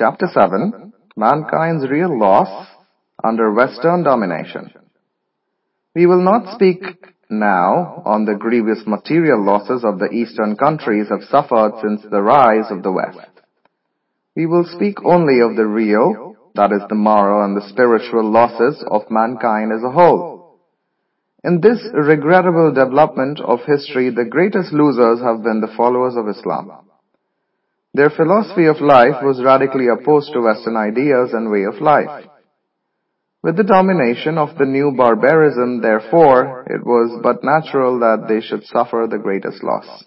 Chapter 7 Mankind's Real Loss Under Western Domination We will not speak now on the grievous material losses of the Eastern countries have suffered since the rise of the West. We will speak only of the real, that is the moral and the spiritual losses of mankind as a whole. In this regrettable development of history, the greatest losers have been the followers of Islam. Their philosophy of life was radically opposed to Western ideas and way of life. With the domination of the new barbarism, therefore, it was but natural that they should suffer the greatest loss.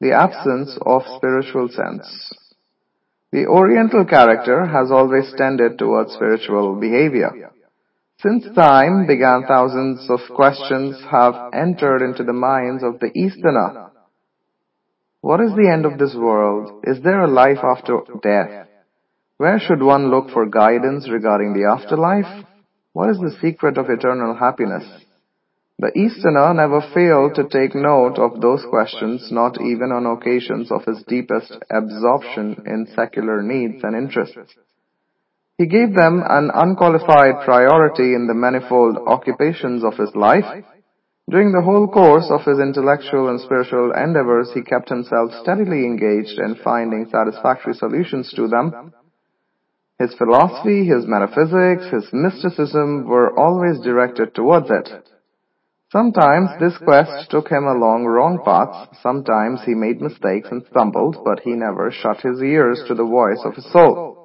The absence of spiritual sense. The Oriental character has always tended towards spiritual behavior. Since time began, thousands of questions have entered into the minds of the Easterner. What is the end of this world? Is there a life after death? Where should one look for guidance regarding the afterlife? What is the secret of eternal happiness? The Easterner never failed to take note of those questions, not even on occasions of his deepest absorption in secular needs and interests. He gave them an unqualified priority in the manifold occupations of his life. During the whole course of his intellectual and spiritual endeavors, he kept himself steadily engaged in finding satisfactory solutions to them. His philosophy, his metaphysics, his mysticism were always directed towards it. Sometimes this quest took him along wrong paths, sometimes he made mistakes and stumbled, but he never shut his ears to the voice of his soul.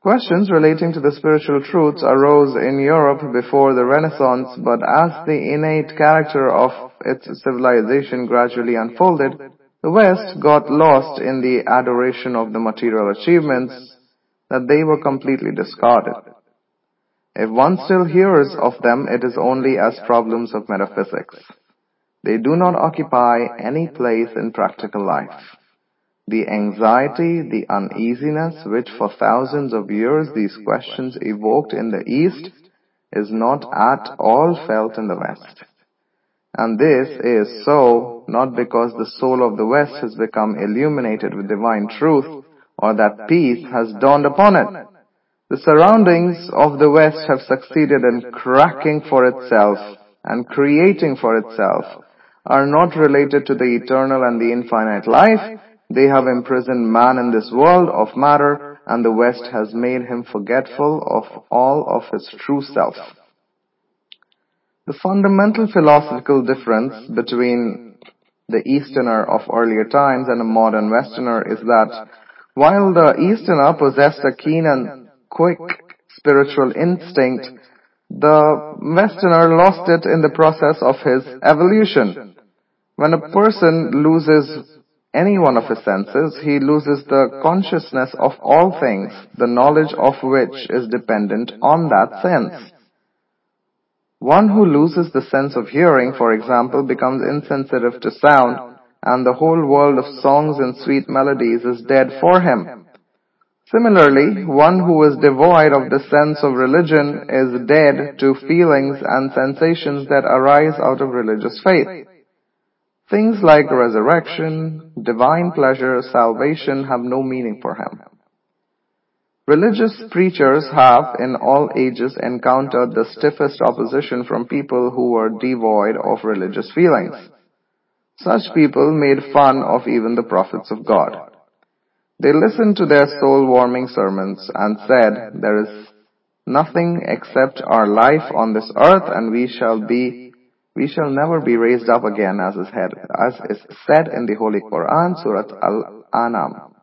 Questions relating to the spiritual truths arose in Europe before the Renaissance, but as the innate character of its civilization gradually unfolded, the West got lost in the adoration of the material achievements that they were completely discarded. If one still hears of them, it is only as problems of metaphysics. They do not occupy any place in practical life. The anxiety, the uneasiness which for thousands of years these questions evoked in the East is not at all felt in the West. And this is so not because the soul of the West has become illuminated with divine truth or that peace has dawned upon it. The surroundings of the West have succeeded in cracking for itself and creating for itself are not related to the eternal and the infinite life. They have imprisoned man in this world of matter and the West has made him forgetful of all of his true self. The fundamental philosophical difference between the Easterner of earlier times and a modern Westerner is that while the Easterner possessed a keen and quick spiritual instinct, the Westerner lost it in the process of his evolution. When a person loses any one of his senses, he loses the consciousness of all things, the knowledge of which is dependent on that sense. One who loses the sense of hearing, for example, becomes insensitive to sound, and the whole world of songs and sweet melodies is dead for him. Similarly, one who is devoid of the sense of religion is dead to feelings and sensations that arise out of religious faith. Things like resurrection, divine pleasure, salvation have no meaning for him. Religious preachers have in all ages encountered the stiffest opposition from people who were devoid of religious feelings. Such people made fun of even the prophets of God. They listened to their soul-warming sermons and said, There is nothing except our life on this earth and we shall be we shall never be raised up again as is, head, as is said in the Holy Quran, Surat Al-An'am.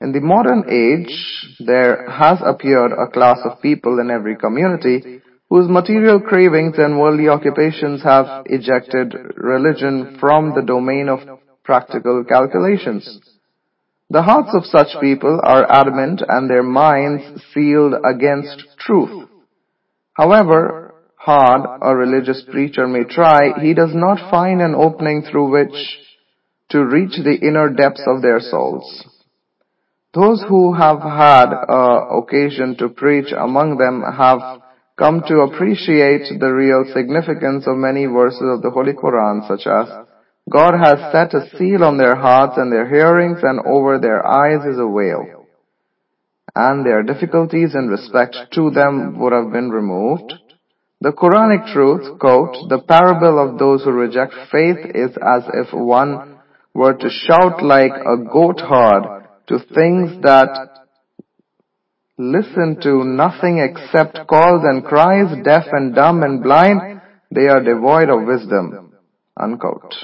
In the modern age, there has appeared a class of people in every community whose material cravings and worldly occupations have ejected religion from the domain of practical calculations. The hearts of such people are adamant and their minds sealed against truth. However hard a religious preacher may try, he does not find an opening through which to reach the inner depths of their souls. Those who have had uh, occasion to preach among them have come to appreciate the real significance of many verses of the Holy Quran such as God has set a seal on their hearts and their hearings and over their eyes is a veil. And their difficulties in respect to them would have been removed. The Quranic truth, quote, the parable of those who reject faith is as if one were to shout like a goat herd to things that listen to nothing except calls and cries, deaf and dumb and blind, they are devoid of wisdom. Unquote.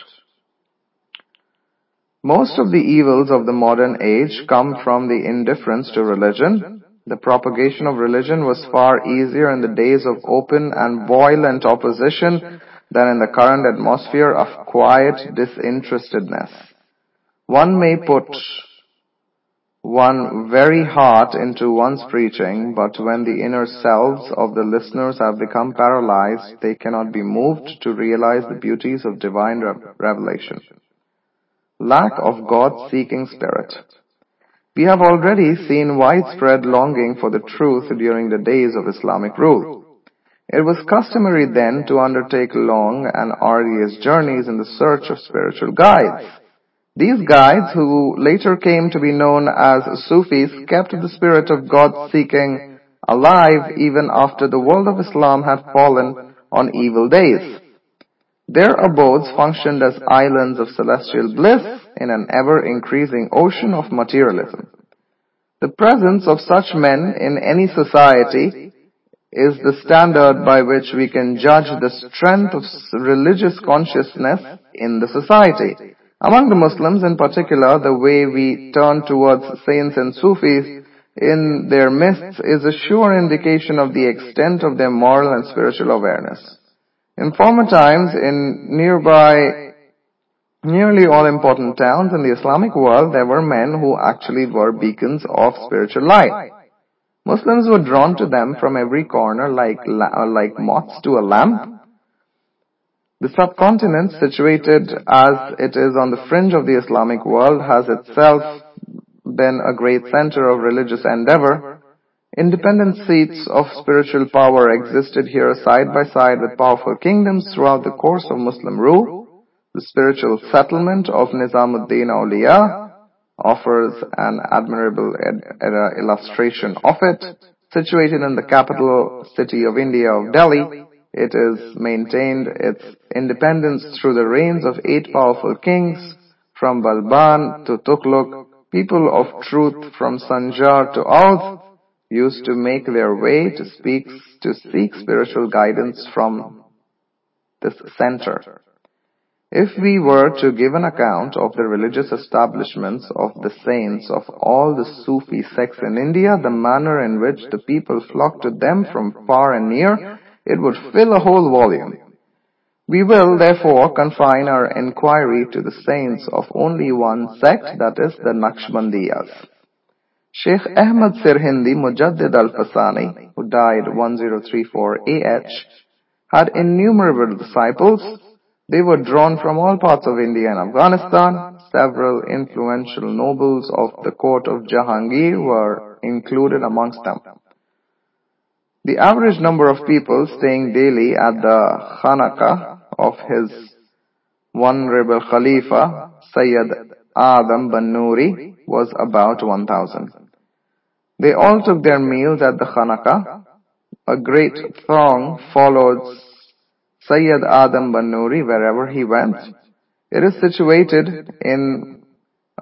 Most of the evils of the modern age come from the indifference to religion. The propagation of religion was far easier in the days of open and violent opposition than in the current atmosphere of quiet disinterestedness. One may put one very heart into one's preaching, but when the inner selves of the listeners have become paralyzed, they cannot be moved to realize the beauties of divine revelation. Lack of God-seeking spirit. We have already seen widespread longing for the truth during the days of Islamic rule. It was customary then to undertake long and arduous journeys in the search of spiritual guides. These guides, who later came to be known as Sufis, kept the spirit of God-seeking alive even after the world of Islam had fallen on evil days. Their abodes functioned as islands of celestial bliss in an ever-increasing ocean of materialism. The presence of such men in any society is the standard by which we can judge the strength of religious consciousness in the society. Among the Muslims in particular, the way we turn towards saints and Sufis in their midst is a sure indication of the extent of their moral and spiritual awareness. In former times, in nearby, nearly all important towns in the Islamic world, there were men who actually were beacons of spiritual light. Muslims were drawn to them from every corner like, uh, like moths to a lamp, the subcontinent, situated as it is on the fringe of the Islamic world, has itself been a great center of religious endeavor. Independent seats of spiritual power existed here side by side with powerful kingdoms throughout the course of Muslim rule. The spiritual settlement of Nizamuddin Awliya offers an admirable illustration of it. Situated in the capital city of India of Delhi, it has maintained its independence through the reigns of eight powerful kings, from Balban to Tughlaq. People of truth from Sanjar to Oudh used to make their way to speak to seek spiritual guidance from this center. If we were to give an account of the religious establishments of the saints of all the Sufi sects in India, the manner in which the people flocked to them from far and near, it would fill a whole volume. We will therefore confine our inquiry to the saints of only one sect, that is the Naqshbandiyas. Sheikh Ahmad Sirhindi Mujaddid Alf-Sani, who died 1034 AH, had innumerable disciples. They were drawn from all parts of India and Afghanistan. Several influential nobles of the court of Jahangir were included amongst them. The average number of people staying daily at the Khanaka of his one rebel Khalifa, Sayyid Adam Banuri, was about 1,000. They all took their meals at the Khanaka. A great throng followed Sayyid Adam Banuri wherever he went. It is situated in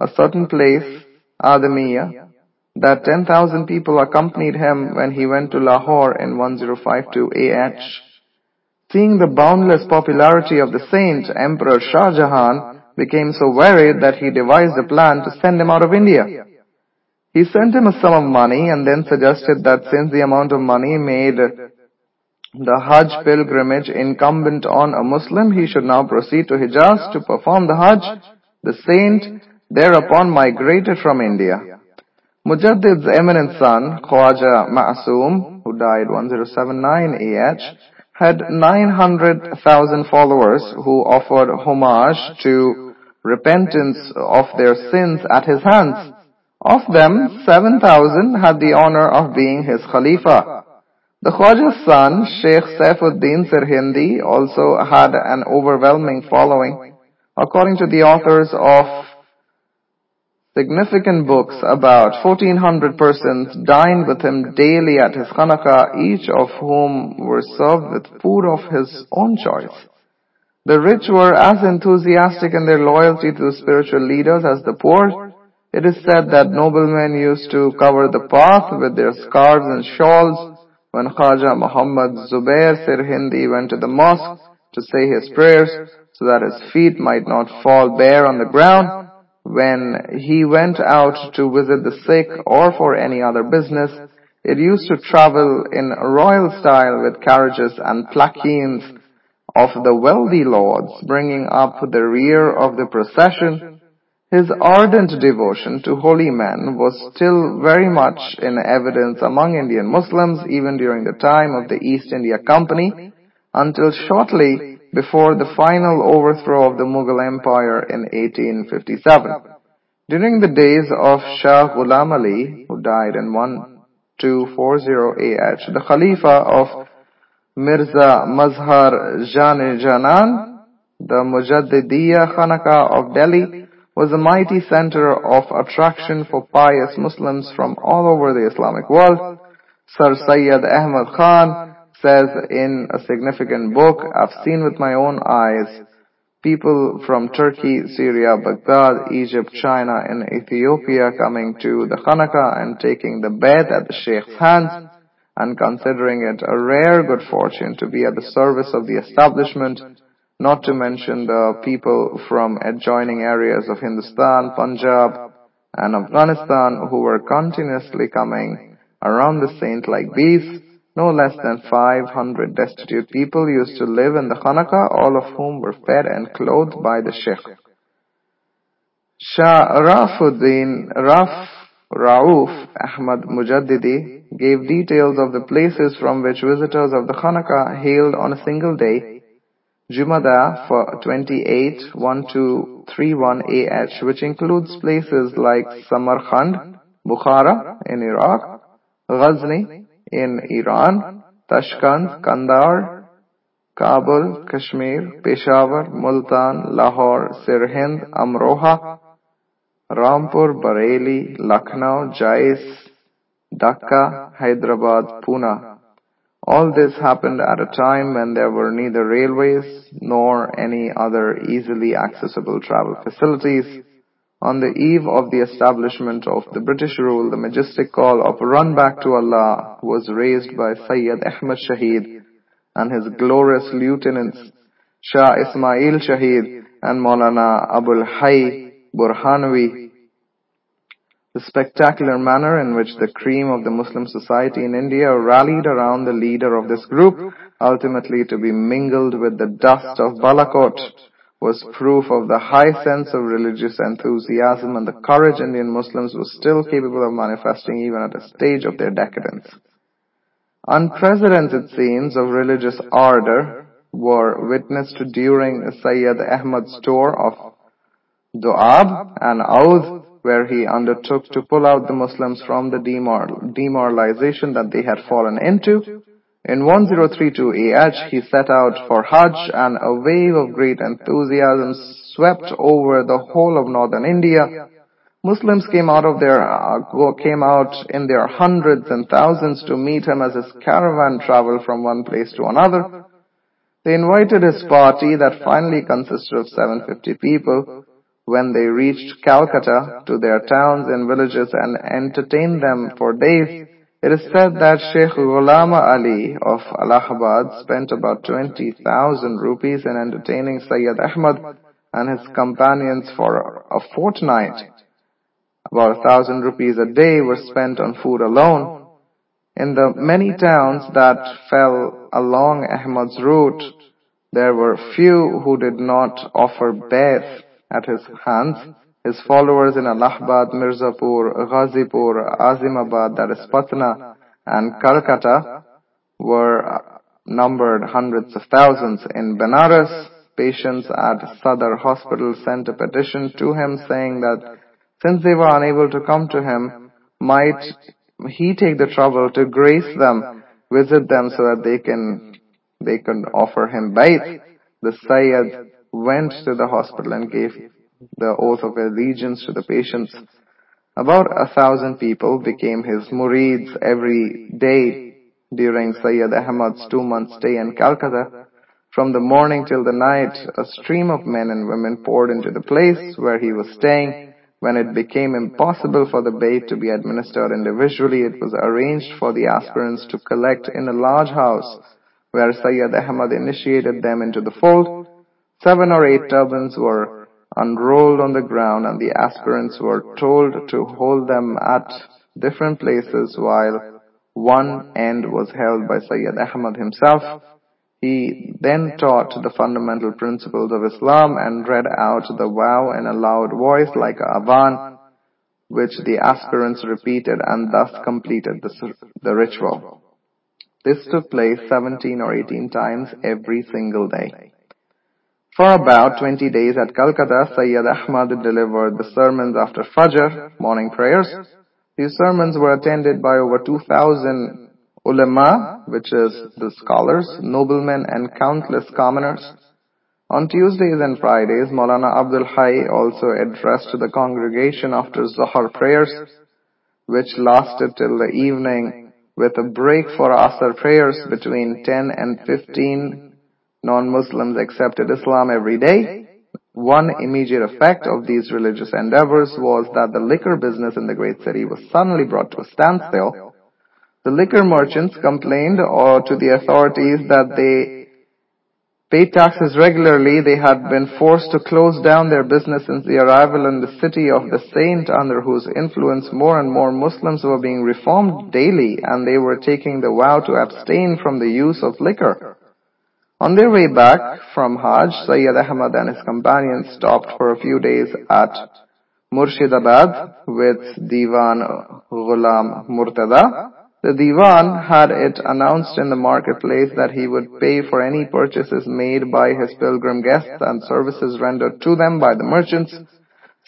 a certain place, Adamiya, that 10,000 people accompanied him when he went to Lahore in 1052 AH. Seeing the boundless popularity of the saint, Emperor Shah Jahan became so worried that he devised a plan to send him out of India. He sent him a sum of money and then suggested that since the amount of money made the Hajj pilgrimage incumbent on a Muslim, he should now proceed to Hijaz to perform the Hajj. The saint thereupon migrated from India. Mujaddid's eminent son, Khwaja Ma'soom, who died 1079 AH, had 900,000 followers who offered homage to repentance of their sins at his hands. Of them, 7,000 had the honor of being his Khalifa. The Khwaja's son, Sheikh Saifuddin Sirhindi, also had an overwhelming following. According to the authors of significant books, about 1400 persons dined with him daily at his khanaqah, each of whom were served with food of his own choice. The rich were as enthusiastic in their loyalty to the spiritual leaders as the poor. It is said that noblemen used to cover the path with their scarves and shawls. When Khwaja Muhammad Zubair Sirhindi went to the mosque to say his prayers so that his feet might not fall bare on the ground, when he went out to visit the sick or for any other business, it used to travel in royal style with carriages and palanquins of the wealthy lords bringing up the rear of the procession. His ardent devotion to holy men was still very much in evidence among Indian Muslims even during the time of the East India Company until shortly before the final overthrow of the Mughal Empire in 1857. During the days of Shah Ghulam Ali, who died in 1240 AH, the Khalifa of Mirza Mazhar Jan Janan, the Mujaddidiya Khanaka of Delhi, was a mighty center of attraction for pious Muslims from all over the Islamic world. Sir Sayyid Ahmad Khan, says in a significant book, I've seen with my own eyes people from Turkey, Syria, Baghdad, Egypt, China, and Ethiopia coming to the Khanaka and taking the bed at the Sheikh's hands and considering it a rare good fortune to be at the service of the establishment, not to mention the people from adjoining areas of Hindustan, Punjab, and Afghanistan who were continuously coming around the saint like bees no less than 500 destitute people used to live in the Khanaka, all of whom were fed and clothed by the Sheikh. Shah Rafuddin Raf Rauf Ahmad Mujaddidi gave details of the places from which visitors of the Khanaka hailed on a single day, Jumada for 28 1231 AH, which includes places like Samarkand, Bukhara in Iraq, Ghazni, in Iran, Tashkent, Kandahar, Kabul, Kashmir, Peshawar, Multan, Lahore, Sirhind, Amroha, Rampur, Bareilly, Lucknow, Jais, Dhaka, Hyderabad, Pune. All this happened at a time when there were neither railways nor any other easily accessible travel facilities. On the eve of the establishment of the British rule, the majestic call of Run Back to Allah was raised by Sayyid Ahmad Shahid and his glorious lieutenants Shah Ismail Shahid and Maulana Abul Hay Burhanavi. The spectacular manner in which the cream of the Muslim society in India rallied around the leader of this group, ultimately to be mingled with the dust of Balakot, was proof of the high sense of religious enthusiasm and the courage Indian Muslims were still capable of manifesting even at a stage of their decadence. Unprecedented scenes of religious ardor were witnessed during Sayyid Ahmad's tour of Doab and Oudh, where he undertook to pull out the Muslims from the demoral, demoralization that they had fallen into in 1032 AH, he set out for Hajj and a wave of great enthusiasm swept over the whole of northern India. Muslims came out of their, uh, came out in their hundreds and thousands to meet him as his caravan traveled from one place to another. They invited his party that finally consisted of 750 people when they reached Calcutta to their towns and villages and entertained them for days. It is said that Sheikh Ghulam Ali of Allahabad spent about 20,000 rupees in entertaining Sayyid Ahmad and his companions for a fortnight. About a thousand rupees a day were spent on food alone. In the many towns that fell along Ahmad's route, there were few who did not offer beth at his hands his followers in Allahabad, Mirzapur, Ghazipur, Azimabad, that is Patna, and Calcutta were numbered hundreds of thousands. In Benares, patients at Sadar Hospital sent a petition to him saying that since they were unable to come to him, might he take the trouble to grace them, visit them so that they can they can offer him bayt. The Sayyid went to the hospital and gave the oath of allegiance to the patients. About a thousand people became his murids every day during Sayyid Ahmad's two-month stay in Calcutta. From the morning till the night, a stream of men and women poured into the place where he was staying. When it became impossible for the bait to be administered individually, it was arranged for the aspirants to collect in a large house where Sayyid Ahmad initiated them into the fold. Seven or eight turbans were unrolled on the ground and the aspirants were told to hold them at different places while one end was held by Sayyid Ahmad himself. He then taught the fundamental principles of Islam and read out the vow in a loud voice like a avan, which the aspirants repeated and thus completed the, the ritual. This took place 17 or 18 times every single day. For about 20 days at Calcutta, Sayyid Ahmad delivered the sermons after Fajr, morning prayers. These sermons were attended by over 2,000 ulama, which is the scholars, noblemen and countless commoners. On Tuesdays and Fridays, Maulana Abdul Hai also addressed the congregation after Zuhr prayers, which lasted till the evening with a break for Asr prayers between 10 and 15 non-Muslims accepted Islam every day. One immediate effect of these religious endeavors was that the liquor business in the great city was suddenly brought to a standstill the liquor merchants complained or to the authorities that they paid taxes regularly. They had been forced to close down their business since the arrival in the city of the saint under whose influence more and more Muslims were being reformed daily and they were taking the vow to abstain from the use of liquor. On their way back from Hajj, Sayyid Ahmad and his companions stopped for a few days at Murshidabad with Diwan Ghulam Murtada the Diwan had it announced in the marketplace that he would pay for any purchases made by his pilgrim guests and services rendered to them by the merchants.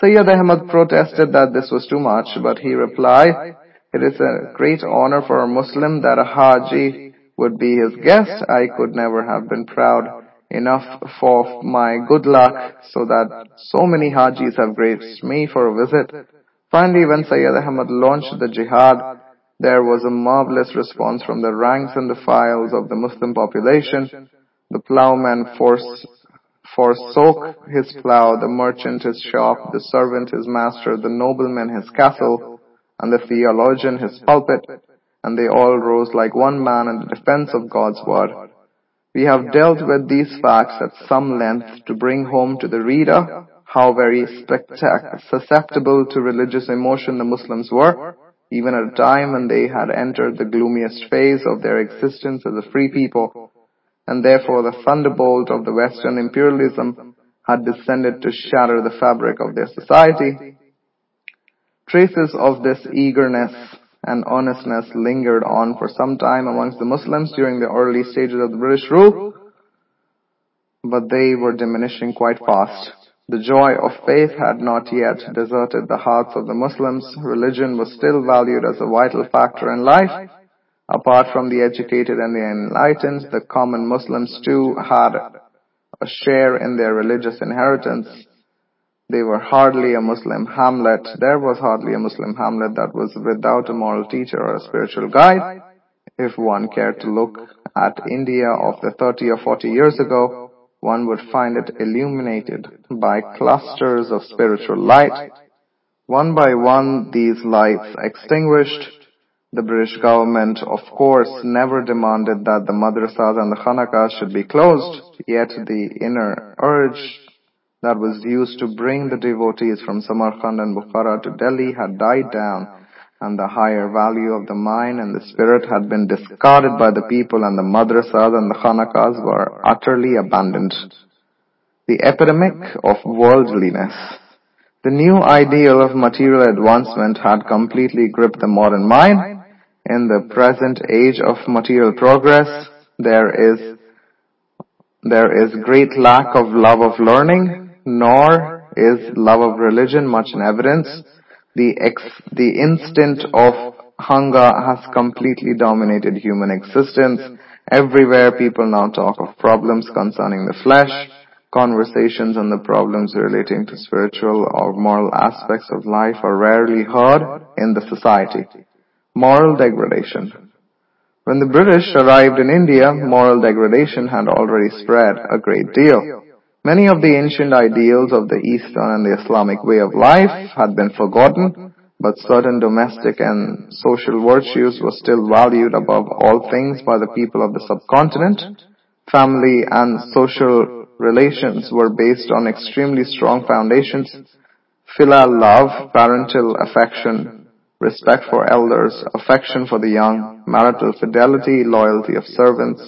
Sayyid Ahmad protested that this was too much, but he replied, It is a great honor for a Muslim that a Haji would be his guest. I could never have been proud enough for my good luck so that so many Hajis have graced me for a visit. Finally, when Sayyid Ahmad launched the jihad, there was a marvelous response from the ranks and the files of the Muslim population. The plowman forsook his plow, the merchant his shop, the servant his master, the nobleman his castle, and the theologian his pulpit, and they all rose like one man in the defense of God's word. We have dealt with these facts at some length to bring home to the reader how very susceptible to religious emotion the Muslims were, even at a time when they had entered the gloomiest phase of their existence as a free people, and therefore the thunderbolt of the Western imperialism had descended to shatter the fabric of their society. Traces of this eagerness and earnestness lingered on for some time amongst the Muslims during the early stages of the British rule, but they were diminishing quite fast. The joy of faith had not yet deserted the hearts of the Muslims. Religion was still valued as a vital factor in life. Apart from the educated and the enlightened, the common Muslims too had a share in their religious inheritance. They were hardly a Muslim hamlet. There was hardly a Muslim hamlet that was without a moral teacher or a spiritual guide. If one cared to look at India of the 30 or 40 years ago, one would find it illuminated by clusters of spiritual light. One by one, these lights extinguished. The British government, of course, never demanded that the madrasas and the khanakas should be closed, yet the inner urge that was used to bring the devotees from Samarkand and Bukhara to Delhi had died down and the higher value of the mind and the spirit had been discarded by the people and the madrasas and the khanakas were utterly abandoned. The epidemic of worldliness. The new ideal of material advancement had completely gripped the modern mind. In the present age of material progress, there is there is great lack of love of learning, nor is love of religion much in evidence. The, ex, the instinct of hunger has completely dominated human existence. Everywhere people now talk of problems concerning the flesh, Conversations on the problems relating to spiritual or moral aspects of life are rarely heard in the society. Moral degradation. When the British arrived in India, moral degradation had already spread a great deal. Many of the ancient ideals of the Eastern and the Islamic way of life had been forgotten, but certain domestic and social virtues were still valued above all things by the people of the subcontinent. Family and social relations were based on extremely strong foundations. Filial love, parental affection, respect for elders, affection for the young, marital fidelity, loyalty of servants,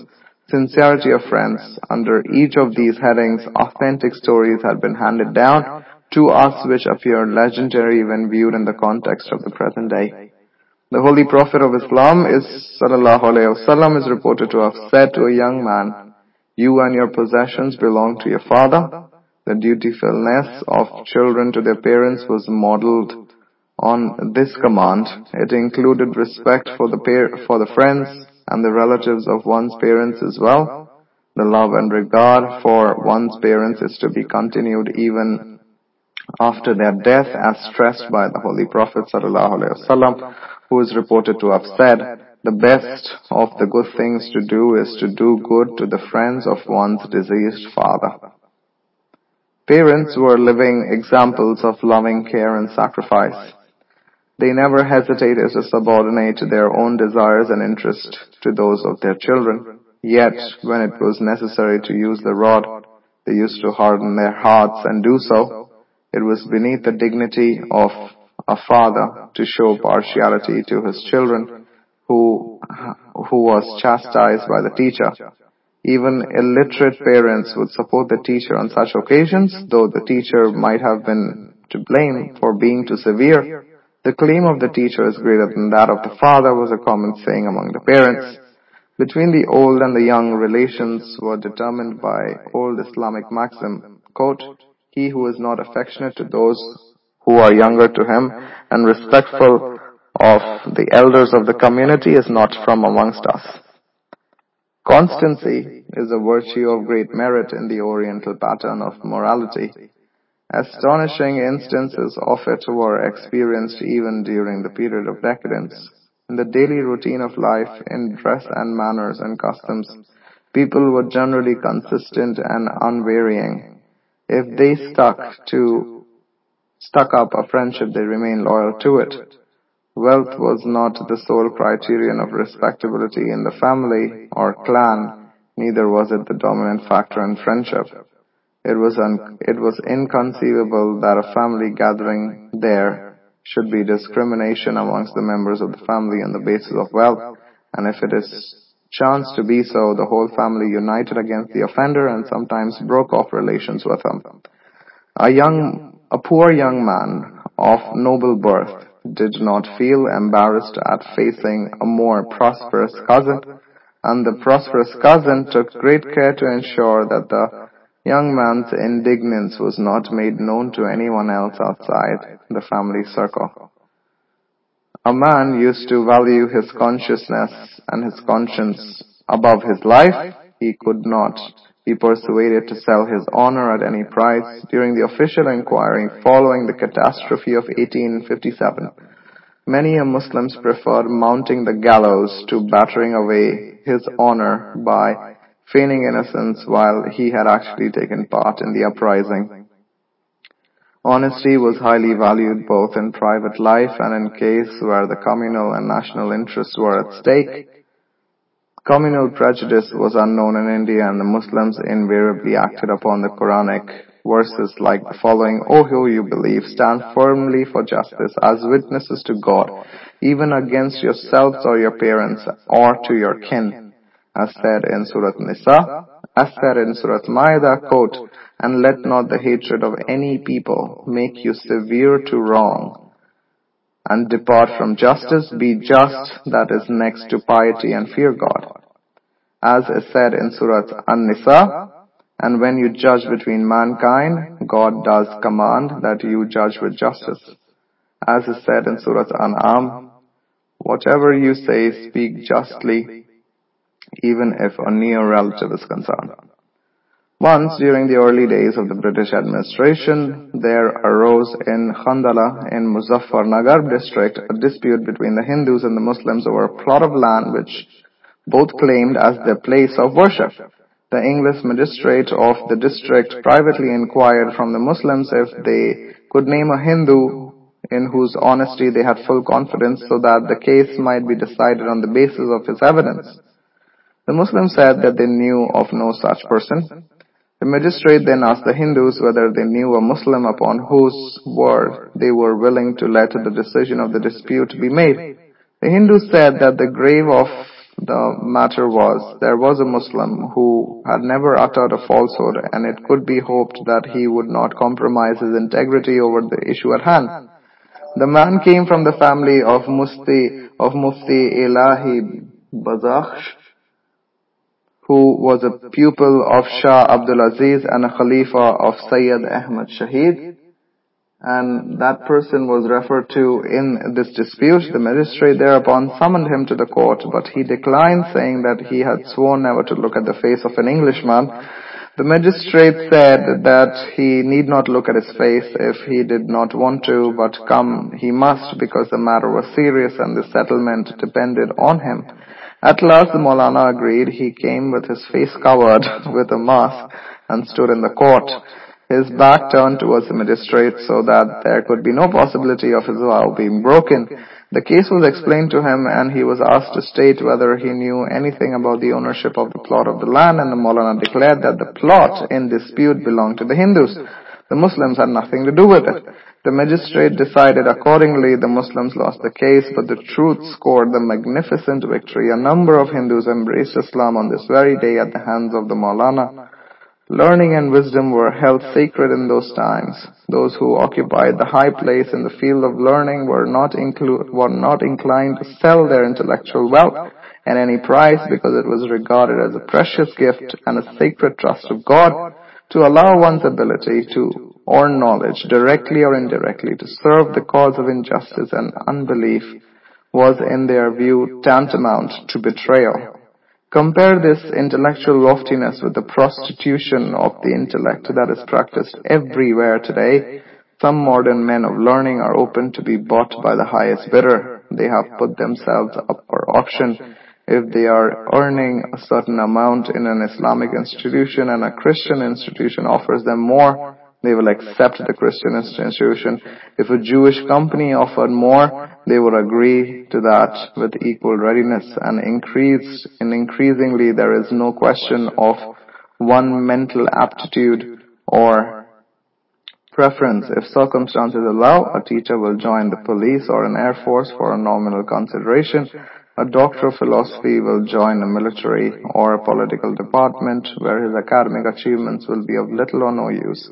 sincerity of friends. Under each of these headings, authentic stories had been handed down to us which appear legendary when viewed in the context of the present day. The Holy Prophet of Islam is sallallahu alayhi is reported to have said to a young man, You and your possessions belong to your father. The dutifulness of children to their parents was modeled on this command. It included respect for the for the friends and the relatives of one's parents as well. The love and regard for one's parents is to be continued even after their death as stressed by the Holy Prophet ﷺ, who is reported to have said, the best of the good things to do is to do good to the friends of one's deceased father. Parents were living examples of loving care and sacrifice. They never hesitated to subordinate their own desires and interests to those of their children. Yet, when it was necessary to use the rod, they used to harden their hearts and do so it was beneath the dignity of a father to show partiality to his children who, who was chastised by the teacher. Even illiterate parents would support the teacher on such occasions, though the teacher might have been to blame for being too severe. The claim of the teacher is greater than that of the father was a common saying among the parents. Between the old and the young, relations were determined by old Islamic maxim, quote, he who is not affectionate to those who are younger to him and respectful of the elders of the community is not from amongst us. Constancy is a virtue of great merit in the Oriental pattern of morality. Astonishing instances of it were experienced even during the period of decadence. In the daily routine of life, in dress and manners and customs, people were generally consistent and unvarying. If they stuck to, stuck up a friendship, they remained loyal to it. Wealth was not the sole criterion of respectability in the family or clan, neither was it the dominant factor in friendship. It was, un- it was inconceivable that a family gathering there should be discrimination amongst the members of the family on the basis of wealth, and if it is chanced to be so, the whole family united against the offender and sometimes broke off relations with him. A young, a poor young man of noble birth did not feel embarrassed at facing a more prosperous cousin, and the prosperous cousin took great care to ensure that the young man's indignance was not made known to anyone else outside the family circle. A man used to value his consciousness and his conscience above his life. He could not be persuaded to sell his honor at any price during the official inquiry following the catastrophe of 1857. Many a Muslims preferred mounting the gallows to battering away his honor by feigning innocence while he had actually taken part in the uprising. Honesty was highly valued both in private life and in case where the communal and national interests were at stake. Communal prejudice was unknown in India and the Muslims invariably acted upon the Quranic verses like the following, O who you believe, stand firmly for justice as witnesses to God, even against yourselves or your parents or to your kin. As said in Surah Nisa, as said in Surah Ma'idah, quote, and let not the hatred of any people make you severe to wrong. And depart from justice, be just, that is next to piety and fear God. As is said in Surah An-Nisa, and when you judge between mankind, God does command that you judge with justice. As is said in Surah An'am, whatever you say, speak justly, even if a near relative is concerned. Once, during the early days of the British administration, there arose in Kandhla in Muzaffarnagar district a dispute between the Hindus and the Muslims over a plot of land which both claimed as their place of worship. The English magistrate of the district privately inquired from the Muslims if they could name a Hindu in whose honesty they had full confidence so that the case might be decided on the basis of his evidence. The Muslims said that they knew of no such person. The magistrate then asked the Hindus whether they knew a Muslim upon whose word they were willing to let the decision of the dispute be made. The Hindus said that the grave of the matter was, there was a Muslim who had never uttered a falsehood and it could be hoped that he would not compromise his integrity over the issue at hand. The man came from the family of Mufti, of Mufti Elahi Bakhsh, who was a pupil of Shah Abdul Aziz and a Khalifa of Sayyid Ahmad Shahid. And that person was referred to in this dispute. The magistrate thereupon summoned him to the court, but he declined, saying that he had sworn never to look at the face of an Englishman. The magistrate said that he need not look at his face if he did not want to, but come he must because the matter was serious and the settlement depended on him. At last the Maulana agreed. He came with his face covered with a mask and stood in the court, his back turned towards the magistrate so that there could be no possibility of his vow being broken. The case was explained to him and he was asked to state whether he knew anything about the ownership of the plot of the land and the Maulana declared that the plot in dispute belonged to the Hindus. The Muslims had nothing to do with it. The magistrate decided accordingly. The Muslims lost the case, but the truth scored the magnificent victory. A number of Hindus embraced Islam on this very day at the hands of the Maulana. Learning and wisdom were held sacred in those times. Those who occupied the high place in the field of learning were not, were not inclined to sell their intellectual wealth at any price because it was regarded as a precious gift and a sacred trust of God to allow one's ability to or knowledge, directly or indirectly, to serve the cause of injustice and unbelief was in their view tantamount to betrayal. Compare this intellectual loftiness with the prostitution of the intellect that is practiced everywhere today. Some modern men of learning are open to be bought by the highest bidder. They have put themselves up for auction if they are earning a certain amount in an Islamic institution and a Christian institution offers them more, they will accept the Christian institution. If a Jewish company offered more, they would agree to that with equal readiness and increase, and increasingly there is no question of one mental aptitude or preference. If circumstances allow, a teacher will join the police or an air force for a nominal consideration. A doctor of philosophy will join a military or a political department where his academic achievements will be of little or no use.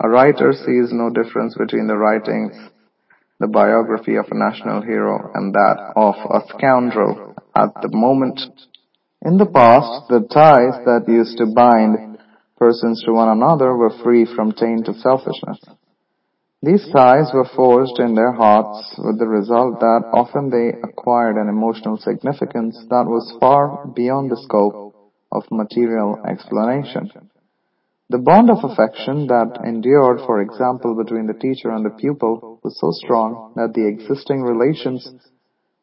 A writer sees no difference between the writings, the biography of a national hero and that of a scoundrel at the moment. In the past, the ties that used to bind persons to one another were free from taint of selfishness. These ties were forged in their hearts with the result that often they acquired an emotional significance that was far beyond the scope of material explanation. The bond of affection that endured, for example, between the teacher and the pupil was so strong that the existing relations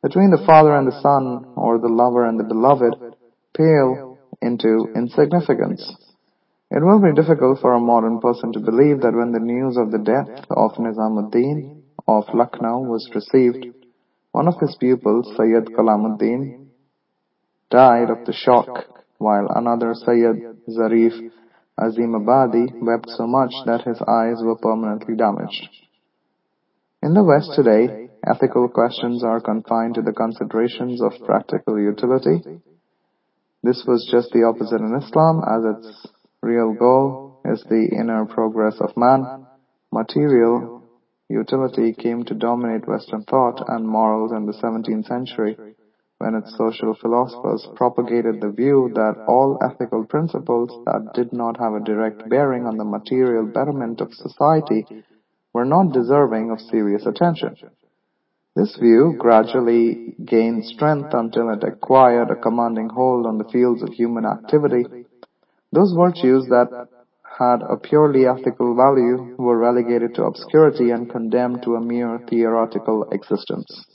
between the father and the son or the lover and the beloved pale into insignificance. It will be difficult for a modern person to believe that when the news of the death of Nizamuddin of Lucknow was received, one of his pupils, Sayyid Kalamuddin, died of the shock, while another Sayyid Zarif Azimabadi wept so much that his eyes were permanently damaged. In the West today, ethical questions are confined to the considerations of practical utility. This was just the opposite in Islam, as its real goal is the inner progress of man. Material utility came to dominate Western thought and morals in the 17th century when its social philosophers propagated the view that all ethical principles that did not have a direct bearing on the material betterment of society were not deserving of serious attention. This view gradually gained strength until it acquired a commanding hold on the fields of human activity those virtues that had a purely ethical value were relegated to obscurity and condemned to a mere theoretical existence.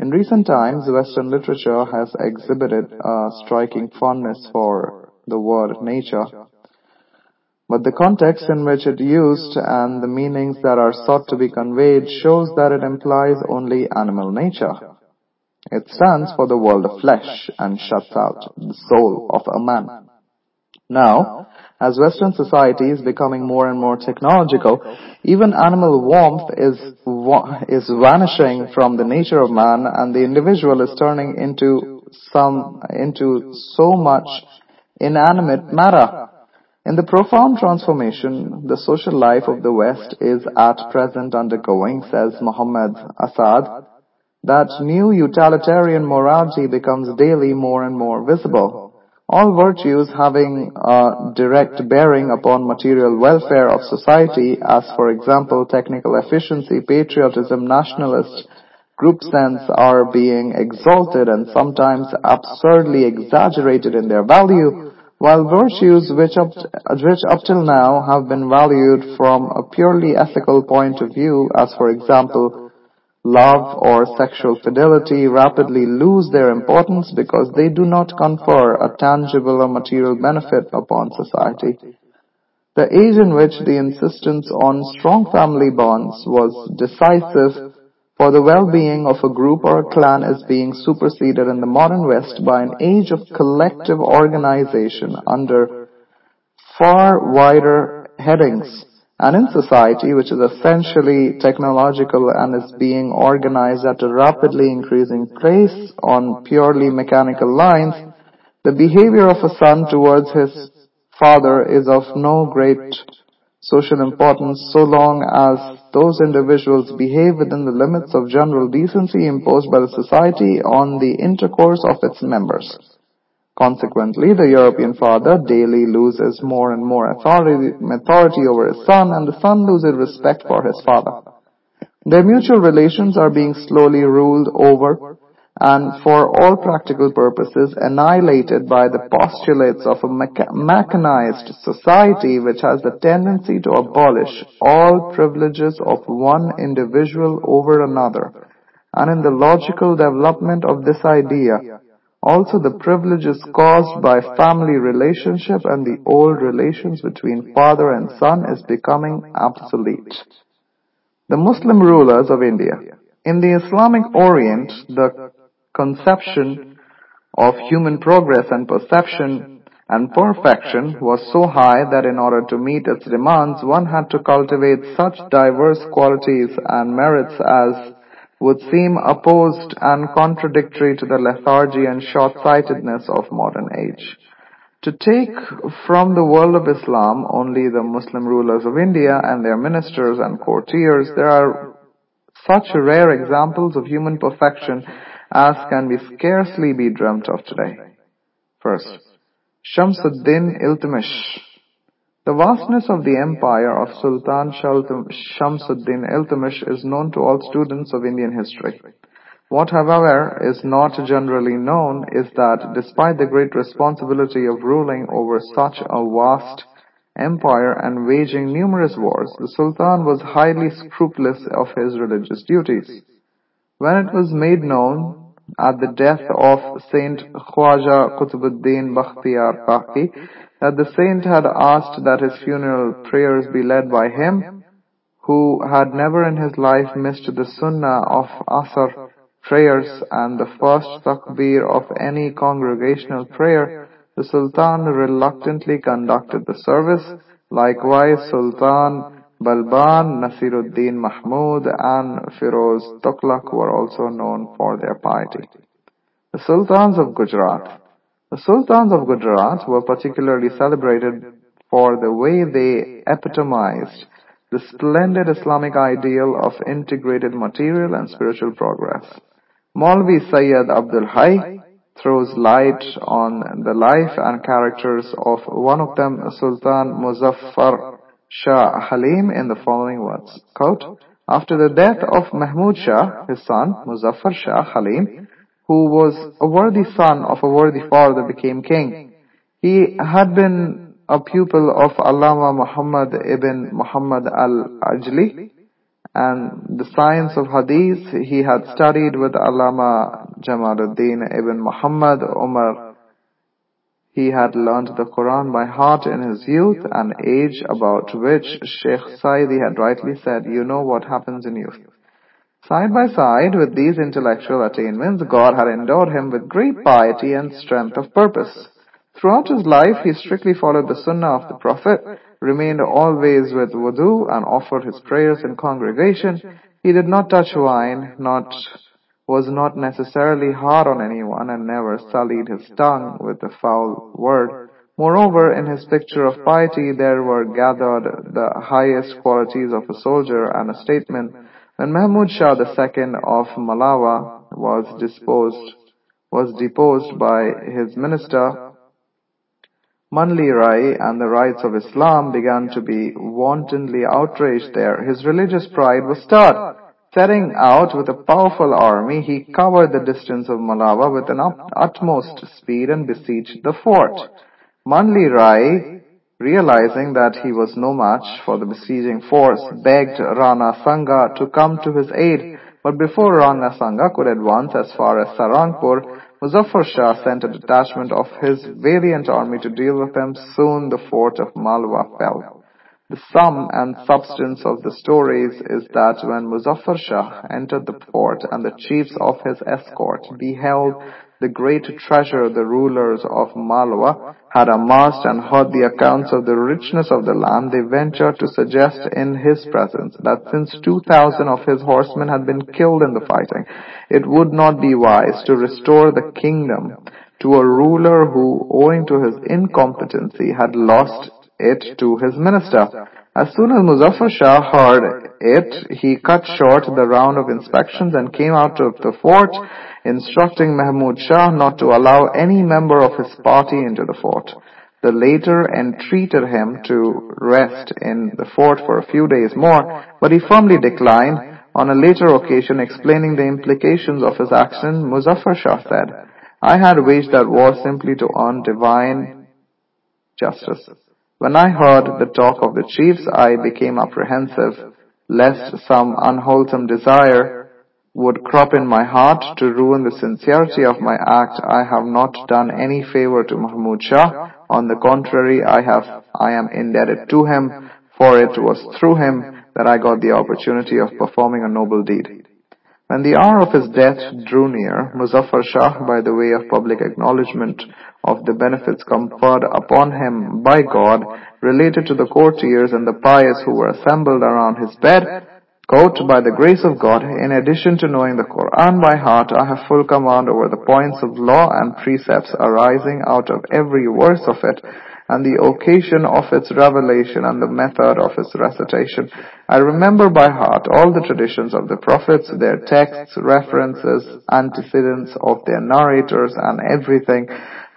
In recent times, Western literature has exhibited a striking fondness for the word nature, but the context in which it used and the meanings that are sought to be conveyed shows that it implies only animal nature. It stands for the world of flesh and shuts out the soul of a man. Now, as Western society is becoming more and more technological, even animal warmth is, is vanishing from the nature of man and the individual is turning into some, into so much inanimate matter. In the profound transformation the social life of the West is at present undergoing, says Muhammad Asad, that new utilitarian morality becomes daily more and more visible all virtues having a direct bearing upon material welfare of society, as for example technical efficiency, patriotism, nationalist group sense are being exalted and sometimes absurdly exaggerated in their value, while virtues which up, which up till now have been valued from a purely ethical point of view, as for example love or sexual fidelity rapidly lose their importance because they do not confer a tangible or material benefit upon society. The age in which the insistence on strong family bonds was decisive for the well-being of a group or a clan is being superseded in the modern West by an age of collective organization under far wider headings and in society which is essentially technological and is being organized at a rapidly increasing pace on purely mechanical lines, the behavior of a son towards his father is of no great social importance so long as those individuals behave within the limits of general decency imposed by the society on the intercourse of its members. Consequently, the European father daily loses more and more authority, authority over his son, and the son loses respect for his father. Their mutual relations are being slowly ruled over and for all practical purposes annihilated by the postulates of a mechanized society which has the tendency to abolish all privileges of one individual over another. And in the logical development of this idea, also the privileges caused by family relationship and the old relations between father and son is becoming obsolete. The Muslim rulers of India. In the Islamic Orient, the conception of human progress and perception and perfection was so high that in order to meet its demands, one had to cultivate such diverse qualities and merits as would seem opposed and contradictory to the lethargy and short-sightedness of modern age. To take from the world of Islam only the Muslim rulers of India and their ministers and courtiers, there are such rare examples of human perfection as can be scarcely be dreamt of today. First, Shamsuddin Iltutmish the vastness of the empire of Sultan Shamsuddin Iltutmish is known to all students of Indian history. What, however, is not generally known is that despite the great responsibility of ruling over such a vast empire and waging numerous wars, the Sultan was highly scrupulous of his religious duties. When it was made known at the death of Saint Khwaja Qutbuddin Bakhtiyar Kaki that the saint had asked that his funeral prayers be led by him, who had never in his life missed the sunnah of Asr prayers and the first takbir of any congregational prayer, the Sultan reluctantly conducted the service. Likewise, Sultan Balban, Nasiruddin Mahmud, and Firoz Tughlaq were also known for their piety. The Sultans of Gujarat the Sultans of Gujarat were particularly celebrated for the way they epitomized the splendid Islamic ideal of integrated material and spiritual progress. Maulvi Sayyid Abdul Hai throws light on the life and characters of one of them, Sultan Muzaffar Shah Halim, in the following words. Quote, After the death of Mahmud Shah, his son, Muzaffar Shah Halim, who was a worthy son of a worthy father, became king. He had been a pupil of Allama Muhammad ibn Muhammad al-Ajli, and the science of hadith he had studied with Allama Jamaluddin ibn Muhammad Umar. He had learned the Quran by heart in his youth, an age about which Sheikh Saidi had rightly said, you know what happens in youth. Side by side with these intellectual attainments, God had endowed him with great piety and strength of purpose. Throughout his life, he strictly followed the sunnah of the Prophet, remained always with wudu and offered his prayers in congregation. He did not touch wine, not was not necessarily hard on anyone and never sullied his tongue with a foul word. Moreover, in his picture of piety there were gathered the highest qualities of a soldier and a statesman. When Mahmud Shah II of Malawa was disposed, was deposed by his minister, Manli Rai and the rights of Islam began to be wantonly outraged there. His religious pride was stirred. Setting out with a powerful army, he covered the distance of Malawa with an utmost speed and besieged the fort. Manli Rai, realizing that he was no match for the besieging force, begged Rana Sangha to come to his aid. But before Rana Sangha could advance as far as Sarangpur, Muzaffar Shah sent a detachment of his valiant army to deal with him. Soon the fort of Malwa fell. The sum and substance of the stories is that when Muzaffar Shah entered the fort and the chiefs of his escort beheld the great treasure the rulers of Malwa had amassed and heard the accounts of the richness of the land, they ventured to suggest in his presence that since 2,000 of his horsemen had been killed in the fighting, it would not be wise to restore the kingdom to a ruler who, owing to his incompetency, had lost it to his minister. As soon as Muzaffar Shah heard it, he cut short the round of inspections and came out of the fort instructing Mahmud Shah not to allow any member of his party into the fort. The latter entreated him to rest in the fort for a few days more, but he firmly declined. On a later occasion, explaining the implications of his action, Muzaffar Shah said, I had waged that war simply to earn divine justice. When I heard the talk of the chiefs, I became apprehensive, lest some unwholesome desire would crop in my heart to ruin the sincerity of my act. I have not done any favor to Mahmud Shah. On the contrary, I have, I am indebted to him, for it was through him that I got the opportunity of performing a noble deed. When the hour of his death drew near, Muzaffar Shah, by the way of public acknowledgement of the benefits conferred upon him by God, related to the courtiers and the pious who were assembled around his bed, Quote, by the grace of God, in addition to knowing the Quran by heart, I have full command over the points of law and precepts arising out of every verse of it, and the occasion of its revelation and the method of its recitation. I remember by heart all the traditions of the prophets, their texts, references, antecedents of their narrators, and everything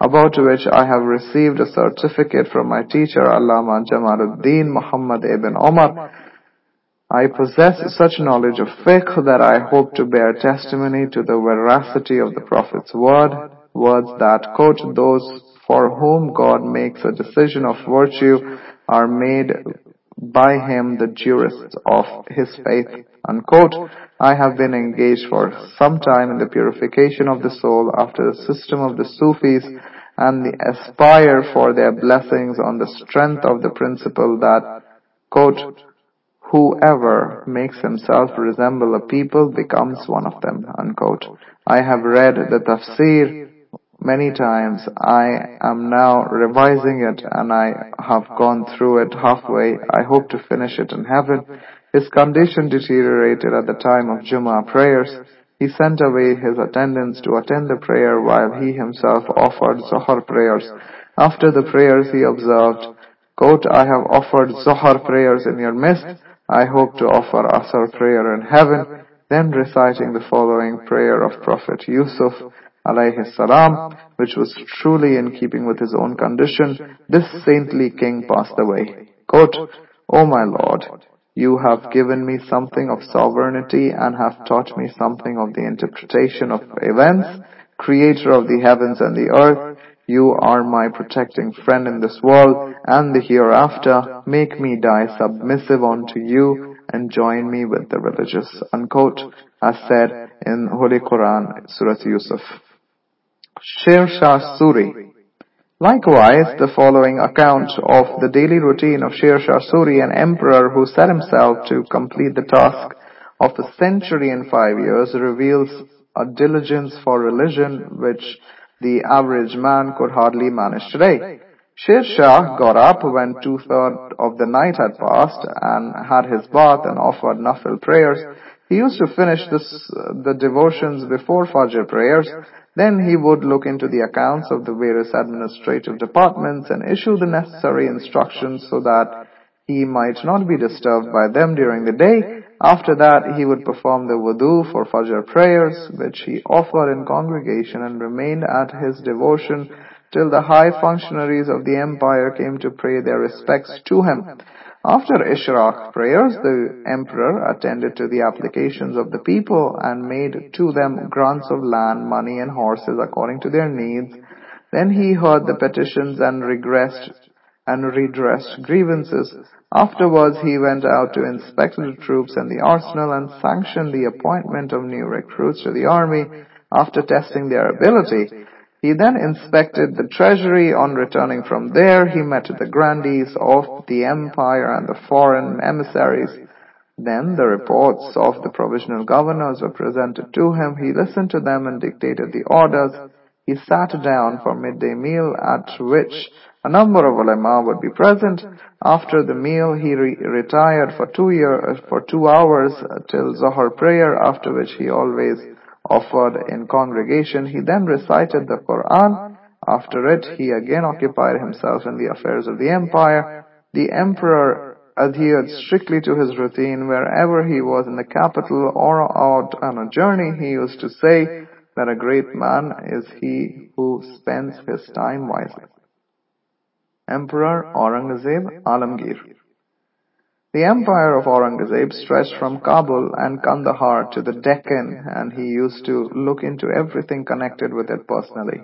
about which I have received a certificate from my teacher, Allama Jamaluddin Muhammad ibn Omar, I possess such knowledge of fiqh that I hope to bear testimony to the veracity of the Prophet's word, words that, quote, those for whom God makes a decision of virtue are made by him the jurists of his faith, unquote. I have been engaged for some time in the purification of the soul after the system of the Sufis and aspire for their blessings on the strength of the principle that, quote, Whoever makes himself resemble a people becomes one of them. Unquote. I have read the tafsir many times. I am now revising it and I have gone through it halfway. I hope to finish it in heaven. His condition deteriorated at the time of Jummah prayers. He sent away his attendants to attend the prayer while he himself offered Zohar prayers. After the prayers he observed, quote, I have offered Zohar prayers in your midst I hope to offer Asr prayer in heaven, then reciting the following prayer of Prophet Yusuf alayhi salam, which was truly in keeping with his own condition, this saintly king passed away. Quote, O my Lord, you have given me something of sovereignty and have taught me something of the interpretation of events, creator of the heavens and the earth. You are my protecting friend in this world and the hereafter. Make me die submissive unto you and join me with the religious. Unquote, as said in Holy Quran, Surah Yusuf. Sher Shah Suri. Likewise, the following account of the daily routine of Sher Shah Suri, an emperor who set himself to complete the task of a century in five years, reveals a diligence for religion which the average man could hardly manage today. Sher Shah got up when two-thirds of the night had passed and had his bath and offered nafil prayers. He used to finish this, the devotions before Fajr prayers. Then he would look into the accounts of the various administrative departments and issue the necessary instructions so that he might not be disturbed by them during the day. After that, he would perform the wudu for Fajr prayers, which he offered in congregation and remained at his devotion till the high functionaries of the empire came to pay their respects to him. After Ishraq prayers, the emperor attended to the applications of the people and made to them grants of land, money and horses according to their needs. Then he heard the petitions and regressed and redressed grievances. Afterwards, he went out to inspect the troops and the arsenal and sanctioned the appointment of new recruits to the army after testing their ability. He then inspected the treasury. On returning from there, he met the grandees of the empire and the foreign emissaries. Then the reports of the provisional governors were presented to him. He listened to them and dictated the orders. He sat down for midday meal at which a number of ulama would be present. After the meal, he re retired for two year, for two hours till Zohar prayer, after which he always offered in congregation. He then recited the Quran. After it, he again occupied himself in the affairs of the empire. The emperor adhered strictly to his routine. Wherever he was in the capital or out on a journey, he used to say that a great man is he who spends his time wisely. Emperor Aurangzeb Alamgir the empire of Aurangzeb stretched from Kabul and Kandahar to the Deccan and he used to look into everything connected with it personally.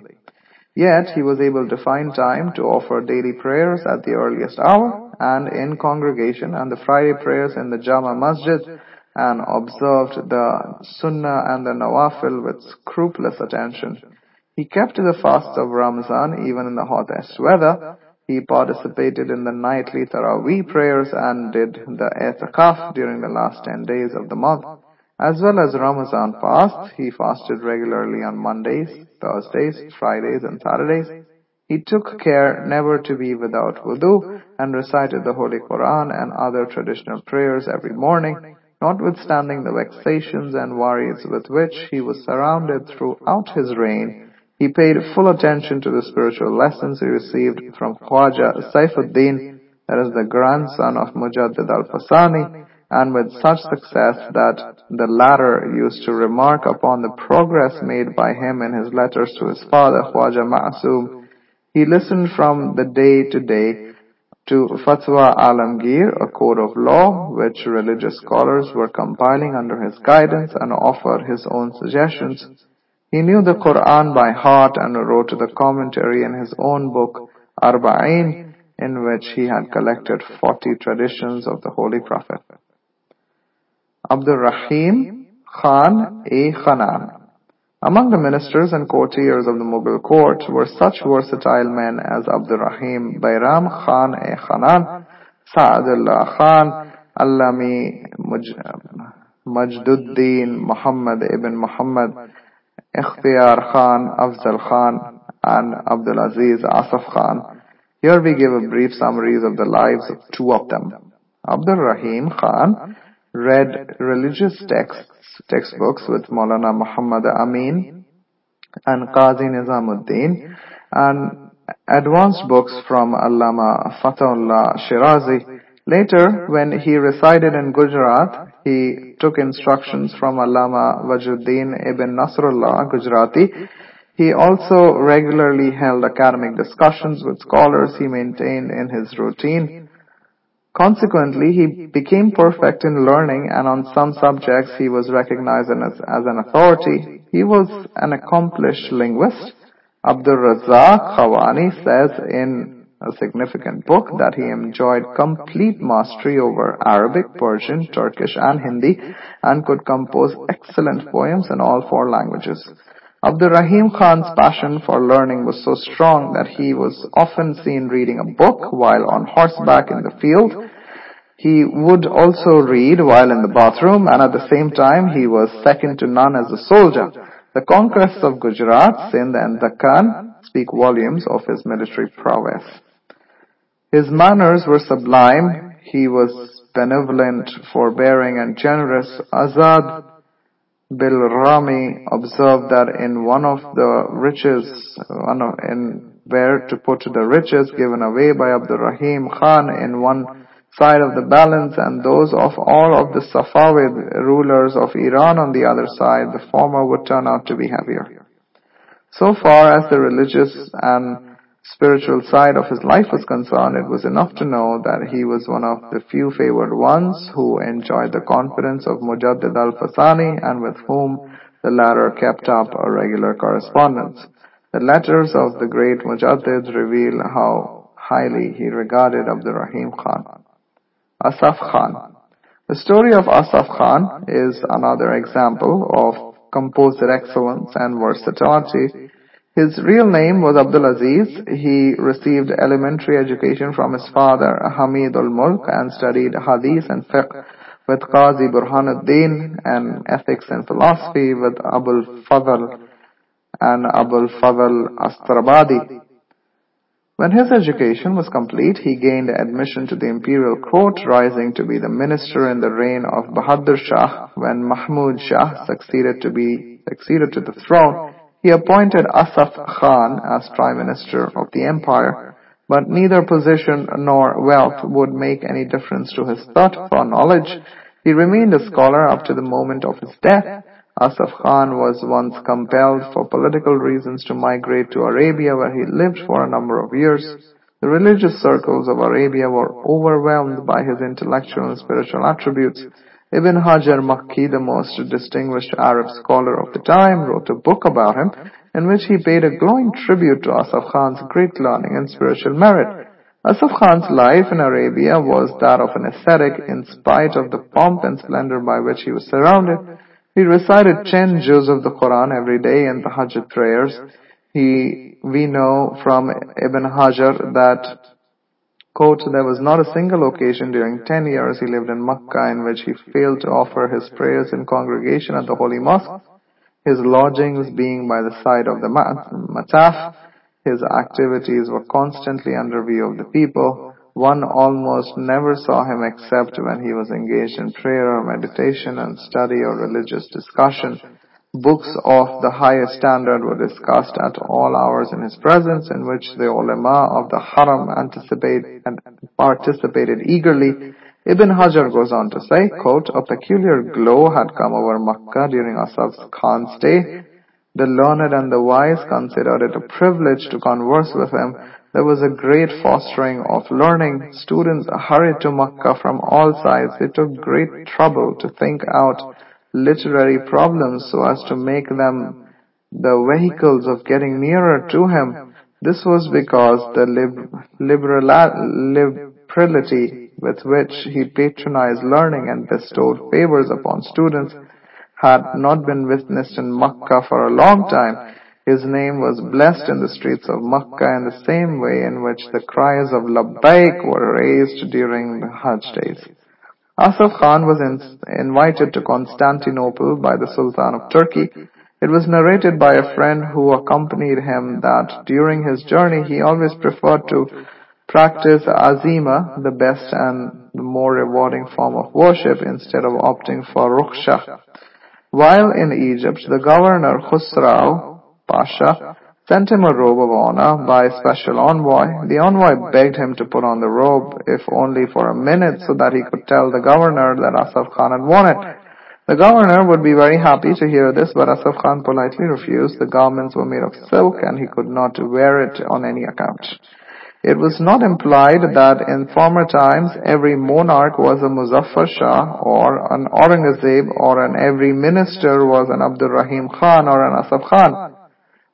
Yet he was able to find time to offer daily prayers at the earliest hour and in congregation and the Friday prayers in the Jama Masjid and observed the Sunnah and the Nawafil with scrupulous attention. He kept to the fasts of Ramzan even in the hottest weather he participated in the nightly Taraweeh prayers and did the Etikaf during the last 10 days of the month. As well as Ramadan fast, he fasted regularly on Mondays, Thursdays, Fridays and Saturdays. He took care never to be without wudu and recited the Holy Quran and other traditional prayers every morning, notwithstanding the vexations and worries with which he was surrounded throughout his reign he paid full attention to the spiritual lessons he received from Khwaja Saifuddin, that is the grandson of Mujaddid Alf-Sani, and with such success that the latter used to remark upon the progress made by him in his letters to his father Khwaja Ma'asum. He listened from the day to day to Fatwa Alamgir, a code of law which religious scholars were compiling under his guidance and offered his own suggestions. He knew the Quran by heart and wrote the commentary in his own book, Arba'in, in which he had collected 40 traditions of the Holy Prophet. Abdul Rahim Khan-e-Khanan Among the ministers and courtiers of the Mughal court were such versatile men as Abdul Rahim Bayram Khan-e-Khanan, Sa'adullah Khan, Allami Majduddin Muhammad ibn Muhammad, Ikhtiyar Khan, Afzal Khan, and Abdul Aziz Asaf Khan. Here we give a brief summaries of the lives of two of them. Abdul Rahim Khan read religious texts, textbooks with Maulana Muhammad Amin and Qazi Nizamuddin and advanced books from Allama Fatahullah Shirazi Later, when he resided in Gujarat, he took instructions from Allama Wajuddin ibn Nasrullah Gujarati. He also regularly held academic discussions with scholars he maintained in his routine. Consequently, he became perfect in learning and on some subjects he was recognized as, as an authority. He was an accomplished linguist Abdul Razzaq Khawani says in a significant book that he enjoyed complete mastery over Arabic, Persian, Turkish and Hindi and could compose excellent poems in all four languages. Abdul Rahim Khan's passion for learning was so strong that he was often seen reading a book while on horseback in the field. He would also read while in the bathroom and at the same time he was second to none as a soldier. The conquests of Gujarat, Sindh and Deccan speak volumes of his military prowess. His manners were sublime. He was benevolent, forbearing, and generous. Azad Bilgrami observed that in one of the riches, one of, in where to put the riches given away by Abdul Rahim Khan in one side of the balance and those of all of the Safavid rulers of Iran on the other side, the former would turn out to be heavier. So far as the religious and spiritual side of his life was concerned, it was enough to know that he was one of the few favored ones who enjoyed the confidence of Mujaddid Alf-Sani and with whom the latter kept up a regular correspondence. The letters of the great Mujaddid reveal how highly he regarded Abdul Rahim Khan. Asaf Khan The story of Asaf Khan is another example of composer excellence and versatility his real name was Abdul Aziz. He received elementary education from his father, Hamid al-Mulk, and studied Hadith and Fiqh with Qazi Burhanuddin and ethics and philosophy with Abul Fadl and Abul Fadl Astrabadi. When his education was complete, he gained admission to the imperial court, rising to be the minister in the reign of Bahadur Shah when Mahmud Shah succeeded to be succeeded to the throne he appointed Asaf Khan as Prime Minister of the empire, but neither position nor wealth would make any difference to his thirst for knowledge. He remained a scholar up to the moment of his death. Asaf Khan was once compelled for political reasons to migrate to Arabia where he lived for a number of years. The religious circles of Arabia were overwhelmed by his intellectual and spiritual attributes. Ibn Hajar Makki, the most distinguished Arab scholar of the time, wrote a book about him in which he paid a glowing tribute to Asaf Khan's great learning and spiritual merit. Asaf Khan's life in Arabia was that of an ascetic in spite of the pomp and splendor by which he was surrounded. He recited ten juz of the Quran every day in the Hajj prayers. He, we know from Ibn Hajar that Quote, there was not a single occasion during ten years he lived in Makkah in which he failed to offer his prayers in congregation at the Holy Mosque, his lodgings being by the side of the mataf, his activities were constantly under view of the people. One almost never saw him except when he was engaged in prayer or meditation and study or religious discussion. Books of the highest standard were discussed at all hours in his presence, in which the ulama of the haram anticipate and participated eagerly. Ibn Hajar goes on to say, quote, A peculiar glow had come over Makkah during Asaf Khan's stay. The learned and the wise considered it a privilege to converse with him. There was a great fostering of learning. Students hurried to Makkah from all sides. They took great trouble to think out literary problems so as to make them the vehicles of getting nearer to him. This was because the liberality with which he patronized learning and bestowed favors upon students had not been witnessed in Makkah for a long time. His name was blessed in the streets of Makkah in the same way in which the cries of Labbaik were raised during the Hajj days. Asaf Khan was in, invited to Constantinople by the Sultan of Turkey. It was narrated by a friend who accompanied him that during his journey he always preferred to practice azima, the best and the more rewarding form of worship, instead of opting for ruksha. While in Egypt, the governor Khusrau Pasha sent him a robe of honor by a special envoy. The envoy begged him to put on the robe, if only for a minute, so that he could tell the governor that Asaf Khan had worn it. The governor would be very happy to hear this, but Asaf Khan politely refused. The garments were made of silk and he could not wear it on any account. It was not implied that in former times every monarch was a Muzaffar Shah or an Aurangzeb or an every minister was an Abdul Rahim Khan or an Asaf Khan.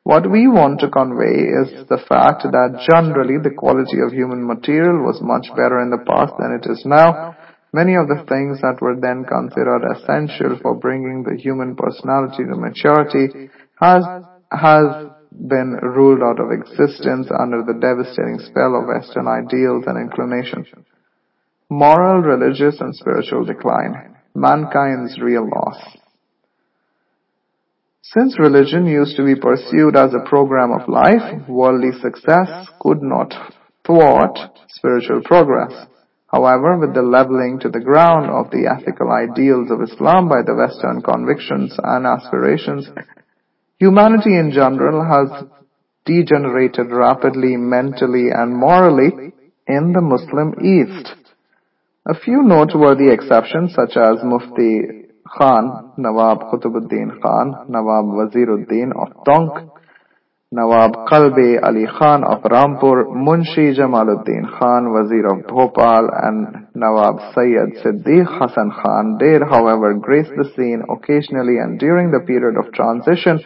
What we want to convey is the fact that generally the quality of human material was much better in the past than it is now. Many of the things that were then considered essential for bringing the human personality to maturity has, has been ruled out of existence under the devastating spell of Western ideals and inclinations. Moral, religious, and spiritual decline. Mankind's real loss. Since religion used to be pursued as a program of life, worldly success could not thwart spiritual progress. However, with the leveling to the ground of the ethical ideals of Islam by the Western convictions and aspirations, humanity in general has degenerated rapidly mentally and morally in the Muslim East. A few noteworthy exceptions such as Mufti Khan, Nawab Qutbuddin Khan, Nawab Waziruddin of Tonk, Nawab Qalbi Ali Khan of Rampur, Munshi Jamaluddin Khan, Wazir of Bhopal, and Nawab Sayyid Siddiq Hasan Khan did, however, grace the scene occasionally and during the period of transition,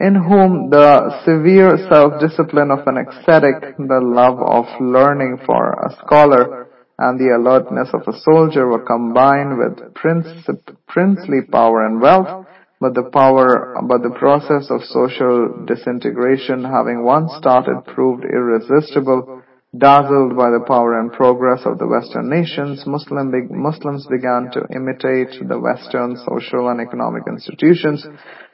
in whom the severe self-discipline of an ascetic, the love of learning for a scholar, and the alertness of a soldier were combined with princely power and wealth, but the power, but the process of social disintegration having once started proved irresistible. Dazzled by the power and progress of the Western nations, Muslim be Muslims began to imitate the Western social and economic institutions,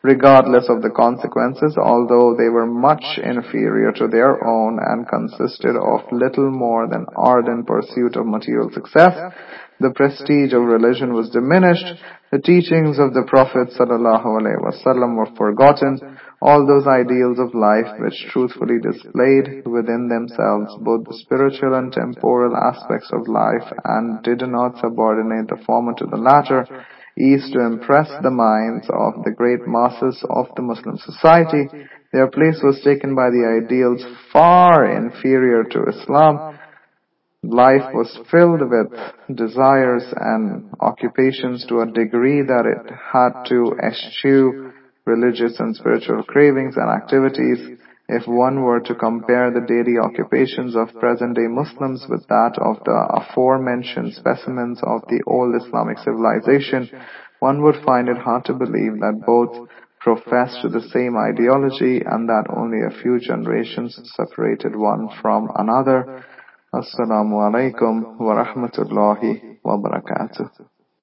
regardless of the consequences, although they were much inferior to their own and consisted of little more than ardent pursuit of material success the prestige of religion was diminished, the teachings of the Prophet ﷺ were forgotten, all those ideals of life which truthfully displayed within themselves both the spiritual and temporal aspects of life and did not subordinate the former to the latter, is to impress the minds of the great masses of the Muslim society. Their place was taken by the ideals far inferior to Islam, Life was filled with desires and occupations to a degree that it had to eschew religious and spiritual cravings and activities if one were to compare the daily occupations of present-day Muslims with that of the aforementioned specimens of the old Islamic civilization, one would find it hard to believe that both profess to the same ideology and that only a few generations separated one from another. Assalamu alaikum wa rahmatullahi wa barakatuh.